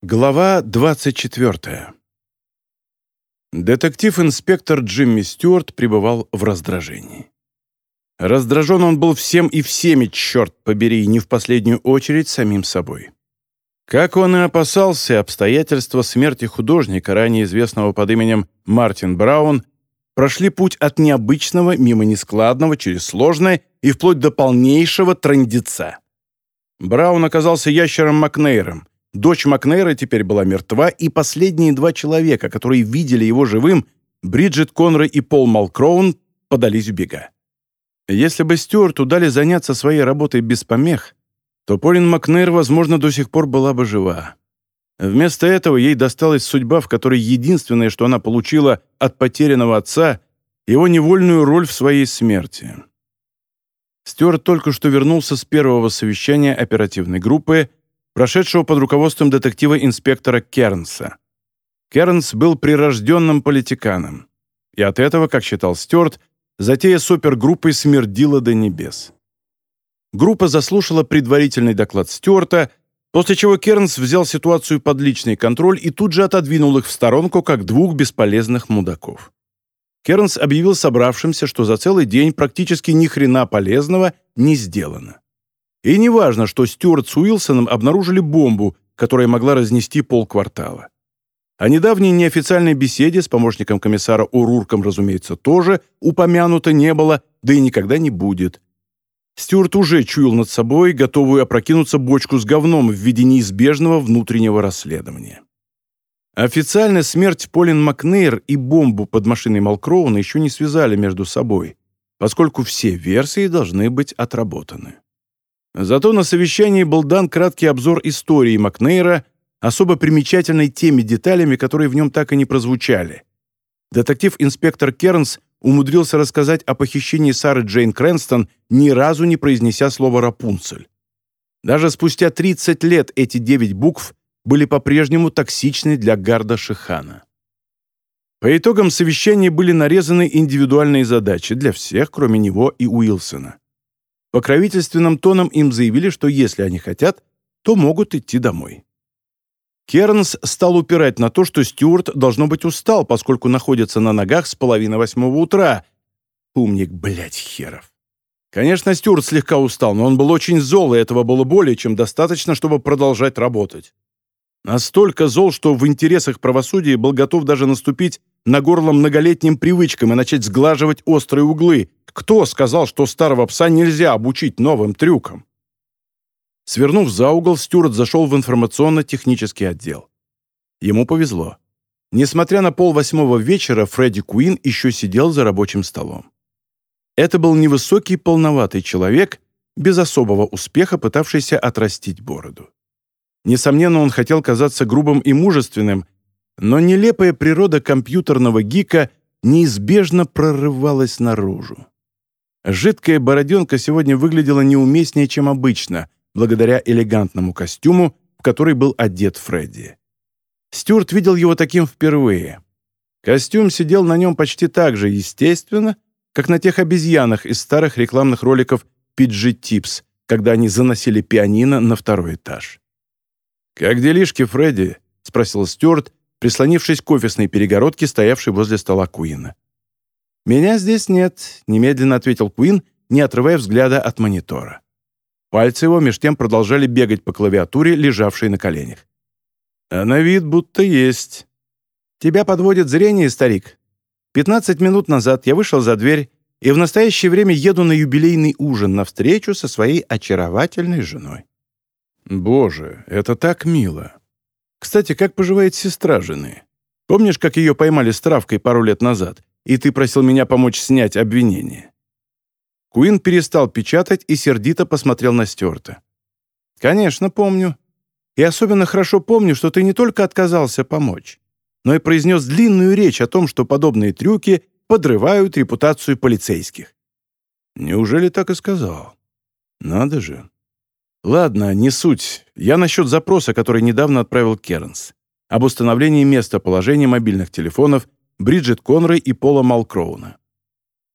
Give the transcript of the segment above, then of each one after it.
Глава 24. Детектив-инспектор Джимми Стюарт пребывал в раздражении. Раздражен он был всем и всеми, черт побери, не в последнюю очередь самим собой. Как он и опасался, обстоятельства смерти художника, ранее известного под именем Мартин Браун, прошли путь от необычного мимо нескладного через сложное и вплоть до полнейшего трындеца. Браун оказался ящером Макнейром, Дочь Макнейра теперь была мертва, и последние два человека, которые видели его живым, Бриджит Конрой и Пол Малкроун, подались в бега. Если бы Стюарту дали заняться своей работой без помех, то Полин Макнейр, возможно, до сих пор была бы жива. Вместо этого ей досталась судьба, в которой единственное, что она получила от потерянного отца, его невольную роль в своей смерти. Стюарт только что вернулся с первого совещания оперативной группы, прошедшего под руководством детектива-инспектора Кернса. Кернс был прирожденным политиканом, и от этого, как считал Стюарт, затея супергруппой смердила до небес. Группа заслушала предварительный доклад Стюарта, после чего Кернс взял ситуацию под личный контроль и тут же отодвинул их в сторонку, как двух бесполезных мудаков. Кернс объявил собравшимся, что за целый день практически ни хрена полезного не сделано. И неважно, что Стюарт с Уилсоном обнаружили бомбу, которая могла разнести полквартала. О недавней неофициальной беседе с помощником комиссара Урурком, разумеется, тоже упомянуто не было, да и никогда не будет. Стюарт уже чуял над собой, готовую опрокинуться бочку с говном в виде неизбежного внутреннего расследования. Официально смерть Полин Макнейр и бомбу под машиной Малкроуна еще не связали между собой, поскольку все версии должны быть отработаны. Зато на совещании был дан краткий обзор истории Макнейра, особо примечательной теми деталями, которые в нем так и не прозвучали. Детектив-инспектор Кернс умудрился рассказать о похищении Сары Джейн Крэнстон, ни разу не произнеся слово «Рапунцель». Даже спустя 30 лет эти девять букв были по-прежнему токсичны для Гарда Шихана. По итогам совещания были нарезаны индивидуальные задачи для всех, кроме него и Уилсона. Покровительственным тоном им заявили, что если они хотят, то могут идти домой. Кернс стал упирать на то, что Стюарт должно быть устал, поскольку находится на ногах с половины восьмого утра. Умник, блядь, херов. Конечно, Стюарт слегка устал, но он был очень зол, и этого было более чем достаточно, чтобы продолжать работать. Настолько зол, что в интересах правосудия был готов даже наступить на горло многолетним привычкам и начать сглаживать острые углы, кто сказал, что старого пса нельзя обучить новым трюкам? Свернув за угол, Стюарт зашел в информационно-технический отдел. Ему повезло. Несмотря на пол восьмого вечера, Фредди Куин еще сидел за рабочим столом. Это был невысокий, полноватый человек, без особого успеха пытавшийся отрастить бороду. Несомненно, он хотел казаться грубым и мужественным, но нелепая природа компьютерного гика неизбежно прорывалась наружу. Жидкая бороденка сегодня выглядела неуместнее, чем обычно, благодаря элегантному костюму, в который был одет Фредди. Стюарт видел его таким впервые. Костюм сидел на нем почти так же естественно, как на тех обезьянах из старых рекламных роликов PG Tips, когда они заносили пианино на второй этаж. «Как делишки, Фредди?» — спросил Стюарт, прислонившись к офисной перегородке, стоявшей возле стола Куина. «Меня здесь нет», — немедленно ответил Куин, не отрывая взгляда от монитора. Пальцы его меж тем продолжали бегать по клавиатуре, лежавшей на коленях. «А на вид будто есть». «Тебя подводит зрение, старик. Пятнадцать минут назад я вышел за дверь и в настоящее время еду на юбилейный ужин на встречу со своей очаровательной женой». «Боже, это так мило. Кстати, как поживает сестра жены? Помнишь, как ее поймали с травкой пару лет назад? И ты просил меня помочь снять обвинение». Куин перестал печатать и сердито посмотрел на Стюарта. «Конечно, помню. И особенно хорошо помню, что ты не только отказался помочь, но и произнес длинную речь о том, что подобные трюки подрывают репутацию полицейских». «Неужели так и сказал? Надо же». «Ладно, не суть. Я насчет запроса, который недавно отправил Кернс. Об установлении местоположения мобильных телефонов Бриджит Конрой и Пола Малкроуна.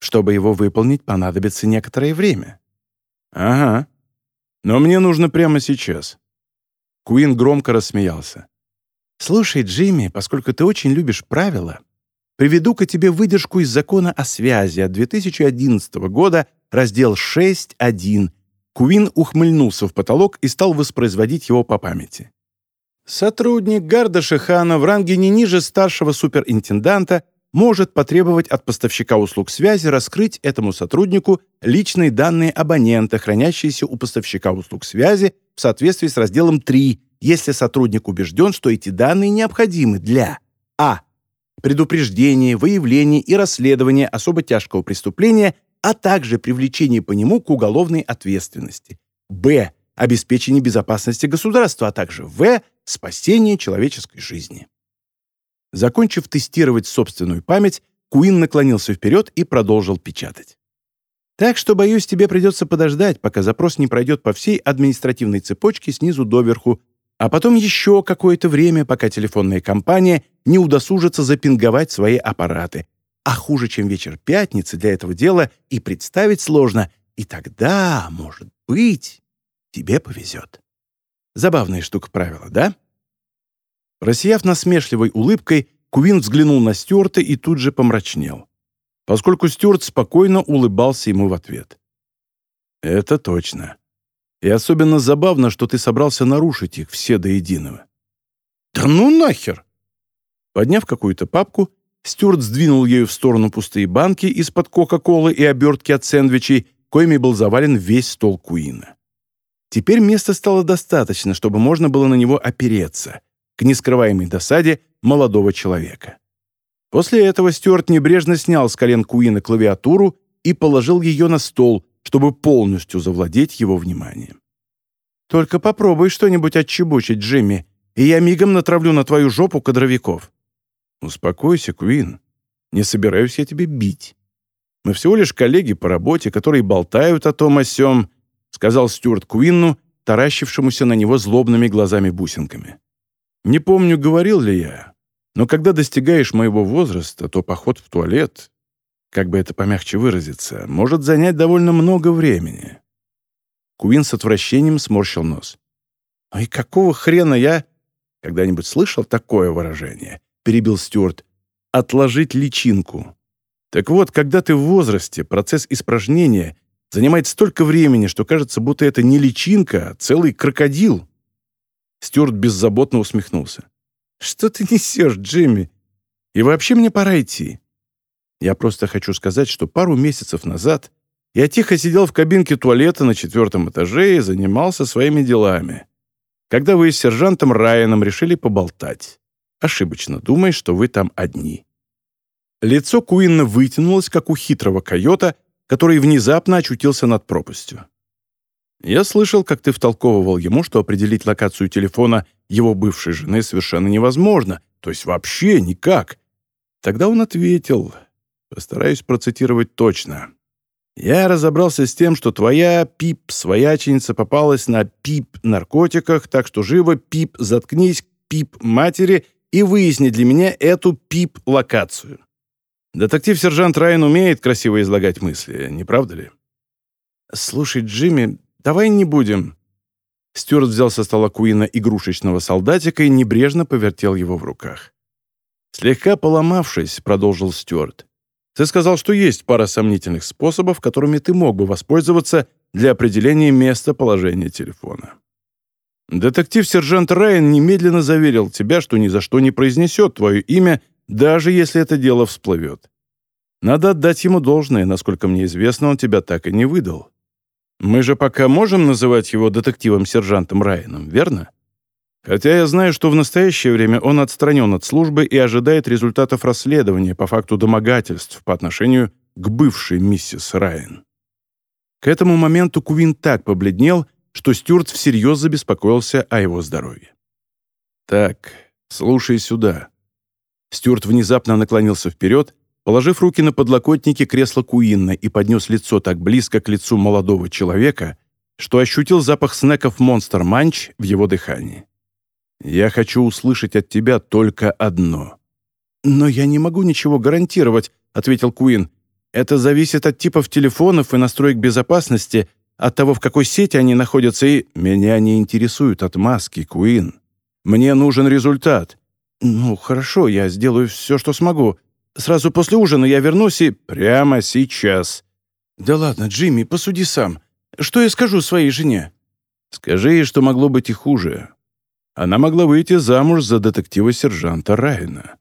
Чтобы его выполнить, понадобится некоторое время. Ага. Но мне нужно прямо сейчас. Куин громко рассмеялся. «Слушай, Джимми, поскольку ты очень любишь правила, приведу-ка тебе выдержку из закона о связи от 2011 года, раздел 6.1». Куин ухмыльнулся в потолок и стал воспроизводить его по памяти. Сотрудник Гарда Шихана в ранге не ниже старшего суперинтенданта может потребовать от поставщика услуг связи раскрыть этому сотруднику личные данные абонента, хранящиеся у поставщика услуг связи в соответствии с разделом 3, если сотрудник убежден, что эти данные необходимы для а. предупреждения, выявления и расследования особо тяжкого преступления, а также привлечения по нему к уголовной ответственности, б. обеспечения безопасности государства, а также в. Спасения человеческой жизни. Закончив тестировать собственную память, Куин наклонился вперед и продолжил печатать. Так что, боюсь, тебе придется подождать, пока запрос не пройдет по всей административной цепочке снизу доверху, а потом еще какое-то время, пока телефонная компания не удосужится запинговать свои аппараты. А хуже, чем вечер пятницы, для этого дела и представить сложно. И тогда, может быть, тебе повезет. Забавная штука правила, да? Просияв насмешливой улыбкой, Кувин взглянул на Стюарта и тут же помрачнел, поскольку Стюарт спокойно улыбался ему в ответ. «Это точно. И особенно забавно, что ты собрался нарушить их все до единого». «Да ну нахер!» Подняв какую-то папку, Стюарт сдвинул ею в сторону пустые банки из-под Кока-Колы и обертки от сэндвичей, коими был завален весь стол Куина. Теперь места стало достаточно, чтобы можно было на него опереться к нескрываемой досаде молодого человека. После этого Стюарт небрежно снял с колен Куина клавиатуру и положил ее на стол, чтобы полностью завладеть его вниманием. «Только попробуй что-нибудь отчебучить, Джимми, и я мигом натравлю на твою жопу кадровиков». «Успокойся, Куин. Не собираюсь я тебе бить. Мы всего лишь коллеги по работе, которые болтают о том о сём», сказал Стюарт Куинну, таращившемуся на него злобными глазами-бусинками. Не помню, говорил ли я, но когда достигаешь моего возраста, то поход в туалет, как бы это помягче выразиться, может занять довольно много времени. Куин с отвращением сморщил нос. «А и какого хрена я...» «Когда-нибудь слышал такое выражение?» — перебил Стюарт. «Отложить личинку». Так вот, когда ты в возрасте, процесс испражнения занимает столько времени, что кажется, будто это не личинка, а целый крокодил. Стюарт беззаботно усмехнулся. «Что ты несешь, Джимми? И вообще мне пора идти. Я просто хочу сказать, что пару месяцев назад я тихо сидел в кабинке туалета на четвертом этаже и занимался своими делами. Когда вы с сержантом Райаном решили поболтать, ошибочно думая, что вы там одни». Лицо Куинна вытянулось, как у хитрого койота, который внезапно очутился над пропастью. Я слышал, как ты втолковывал ему, что определить локацию телефона его бывшей жены совершенно невозможно, то есть вообще никак. Тогда он ответил, постараюсь процитировать точно. Я разобрался с тем, что твоя пип-свояченица попалась на пип-наркотиках, так что живо пип заткнись к пип-матери и выясни для меня эту пип-локацию. Детектив-сержант Райан умеет красиво излагать мысли, не правда ли? «Слушай, Джимми, «Давай не будем». Стюарт взял со стола Куина игрушечного солдатика и небрежно повертел его в руках. «Слегка поломавшись», — продолжил Стюарт, «ты сказал, что есть пара сомнительных способов, которыми ты мог бы воспользоваться для определения местоположения телефона. Детектив-сержант Райан немедленно заверил тебя, что ни за что не произнесет твое имя, даже если это дело всплывет. Надо отдать ему должное, насколько мне известно, он тебя так и не выдал. Мы же пока можем называть его детективом-сержантом Райаном, верно? Хотя я знаю, что в настоящее время он отстранен от службы и ожидает результатов расследования по факту домогательств по отношению к бывшей миссис Райан. К этому моменту Кувин так побледнел, что Стюарт всерьез забеспокоился о его здоровье. «Так, слушай сюда». Стюарт внезапно наклонился вперед Положив руки на подлокотники кресла Куинна и поднес лицо так близко к лицу молодого человека, что ощутил запах снеков «Монстр Манч» в его дыхании. «Я хочу услышать от тебя только одно». «Но я не могу ничего гарантировать», — ответил Куин. «Это зависит от типов телефонов и настроек безопасности, от того, в какой сети они находятся, и...» «Меня не интересуют отмазки, Куин. Мне нужен результат, «Ну, хорошо, я сделаю все, что смогу. Сразу после ужина я вернусь и...» «Прямо сейчас». «Да ладно, Джимми, посуди сам. Что я скажу своей жене?» «Скажи ей, что могло быть и хуже. Она могла выйти замуж за детектива-сержанта Райана».